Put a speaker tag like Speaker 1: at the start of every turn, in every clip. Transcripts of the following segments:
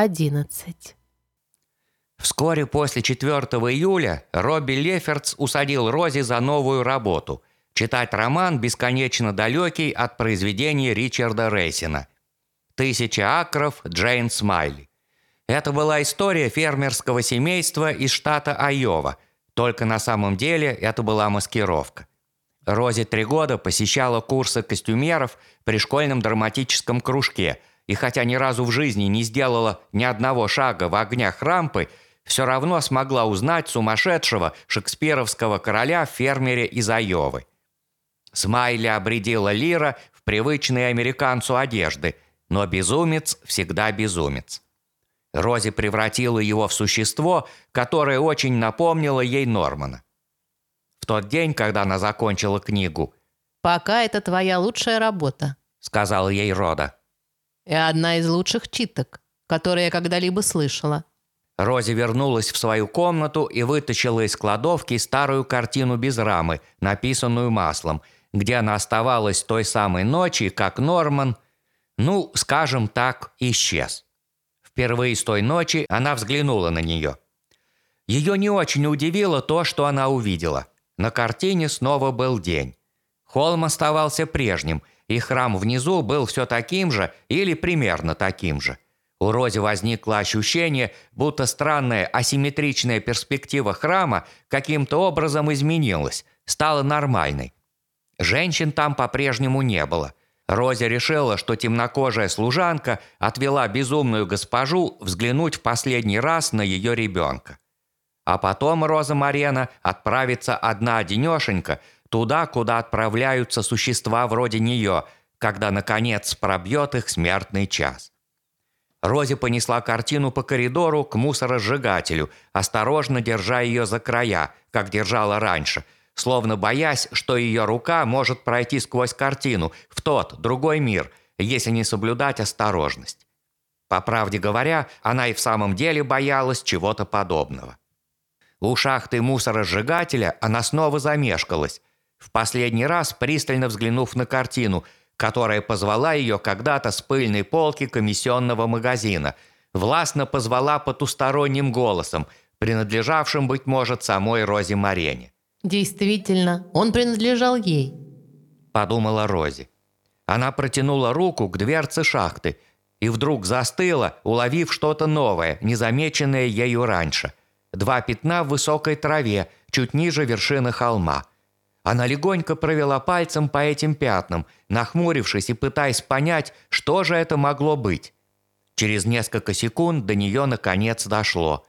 Speaker 1: 11.
Speaker 2: Вскоре после 4 июля Робби Леферц усадил Рози за новую работу – читать роман бесконечно далекий от произведения Ричарда Рейсина «Тысяча акров Джейн Смайли». Это была история фермерского семейства из штата Айова, только на самом деле это была маскировка. Рози три года посещала курсы костюмеров при школьном драматическом кружке, и хотя ни разу в жизни не сделала ни одного шага в огнях рампы – все равно смогла узнать сумасшедшего шекспировского короля в фермере из Айовы. Смайли обредила Лира в привычные американцу одежды, но безумец всегда безумец. Рози превратила его в существо, которое очень напомнило ей Нормана. В тот день, когда она закончила книгу,
Speaker 1: «Пока это твоя лучшая работа», —
Speaker 2: сказала ей Рода.
Speaker 1: «И одна из лучших читок, которые я когда-либо слышала.
Speaker 2: Рози вернулась в свою комнату и вытащила из кладовки старую картину без рамы, написанную маслом, где она оставалась той самой ночи, как Норман, ну, скажем так, исчез. Впервые с той ночи она взглянула на нее. Ее не очень удивило то, что она увидела. На картине снова был день. Холм оставался прежним, и храм внизу был все таким же или примерно таким же – у Рози возникло ощущение, будто странная асимметричная перспектива храма каким-то образом изменилась, стала нормальной. Женщин там по-прежнему не было. Рози решила, что темнокожая служанка отвела безумную госпожу взглянуть в последний раз на ее ребенка. А потом Роза Марена отправится одна-одинешенька туда, куда отправляются существа вроде нее, когда, наконец, пробьет их смертный час. Рози понесла картину по коридору к мусоросжигателю, осторожно держа ее за края, как держала раньше, словно боясь, что ее рука может пройти сквозь картину в тот, другой мир, если не соблюдать осторожность. По правде говоря, она и в самом деле боялась чего-то подобного. У шахты мусоросжигателя она снова замешкалась, в последний раз пристально взглянув на картину – которая позвала ее когда-то с пыльной полки комиссионного магазина, властно позвала потусторонним голосом, принадлежавшим, быть может, самой Розе Марене.
Speaker 1: «Действительно, он принадлежал ей», –
Speaker 2: подумала Рози. Она протянула руку к дверце шахты и вдруг застыла, уловив что-то новое, незамеченное ею раньше. Два пятна в высокой траве, чуть ниже вершины холма – она легонько провела пальцем по этим пятнам, нахмурившись и пытаясь понять, что же это могло быть. Через несколько секунд до нее наконец дошло.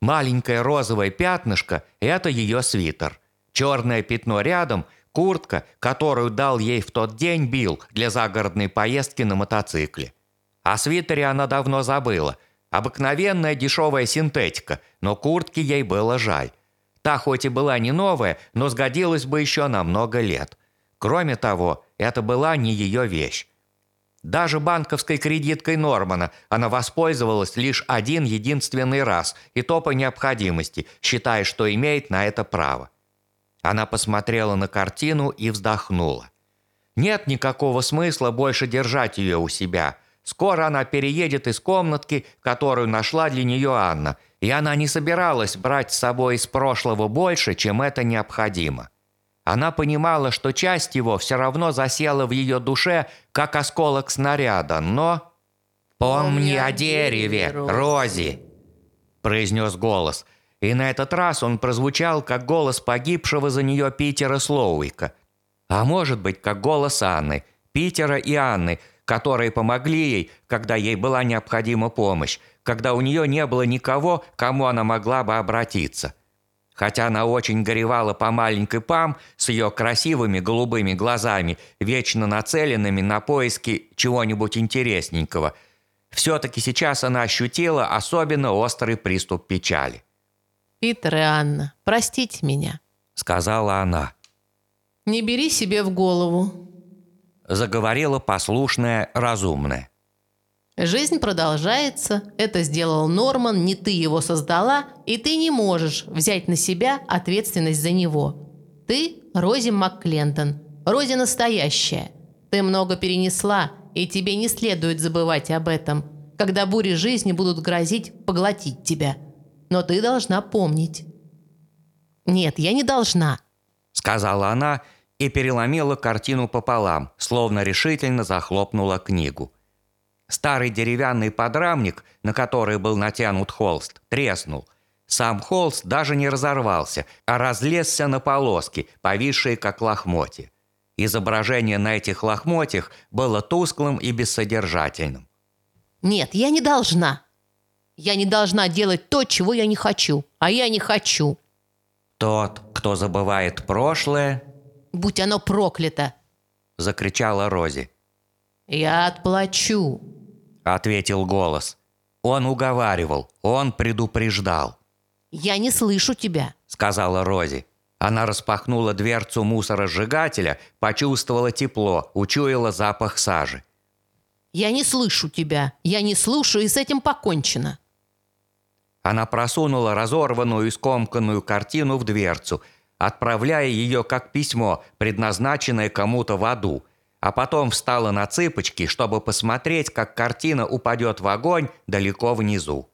Speaker 2: Маленькое розовое пятнышко – это ее свитер. Черное пятно рядом – куртка, которую дал ей в тот день Билл для загородной поездки на мотоцикле. О свитере она давно забыла. Обыкновенная дешевая синтетика, но куртки ей было жаль. Та хоть и была не новая, но сгодилась бы еще на много лет. Кроме того, это была не ее вещь. Даже банковской кредиткой Нормана она воспользовалась лишь один единственный раз, и то по необходимости, считая, что имеет на это право. Она посмотрела на картину и вздохнула. Нет никакого смысла больше держать ее у себя. Скоро она переедет из комнатки, которую нашла для нее Анна – и она не собиралась брать с собой из прошлого больше, чем это необходимо. Она понимала, что часть его все равно засела в ее душе, как осколок снаряда, но... «Помни о дереве, Рози!» – произнес голос. И на этот раз он прозвучал, как голос погибшего за нее Питера Слоуика. А может быть, как голос Анны, Питера и Анны, которые помогли ей, когда ей была необходима помощь, когда у нее не было никого, кому она могла бы обратиться. Хотя она очень горевала по маленькой Пам с ее красивыми голубыми глазами, вечно нацеленными на поиски чего-нибудь интересненького, все-таки сейчас она ощутила особенно острый приступ печали.
Speaker 1: «Питер и Анна, простите меня», —
Speaker 2: сказала она.
Speaker 1: «Не бери себе в голову», —
Speaker 2: заговорила послушная, разумная.
Speaker 1: Жизнь продолжается, это сделал Норман, не ты его создала, и ты не можешь взять на себя ответственность за него. Ты Рози МакКлентон, Рози настоящая. Ты много перенесла, и тебе не следует забывать об этом. когда бури жизни будут грозить поглотить тебя. Но ты должна помнить. Нет, я не должна.
Speaker 2: Сказала она и переломила картину пополам, словно решительно захлопнула книгу. Старый деревянный подрамник, на который был натянут холст, треснул. Сам холст даже не разорвался, а разлезся на полоски, повисшие как лохмотья. Изображение на этих лохмотьях было тусклым и бессодержательным.
Speaker 1: Нет, я не должна. Я не должна делать то, чего я не хочу. А я не хочу.
Speaker 2: Тот, кто забывает прошлое,
Speaker 1: Будь оно проклято.
Speaker 2: закричала Рози.
Speaker 1: Я отплачу.
Speaker 2: Ответил голос. Он уговаривал, он предупреждал.
Speaker 1: Я не слышу тебя.
Speaker 2: сказала Рози. Она распахнула дверцу мусоросжигателя, почувствовала тепло, учуяла запах сажи.
Speaker 1: Я не слышу тебя. Я не слушаю, и с этим покончено.
Speaker 2: Она просунула разорванную и скомканную картину в дверцу, отправляя ее как письмо, предназначенное кому-то в аду, а потом встала на цыпочки, чтобы посмотреть, как картина упадет в огонь далеко внизу.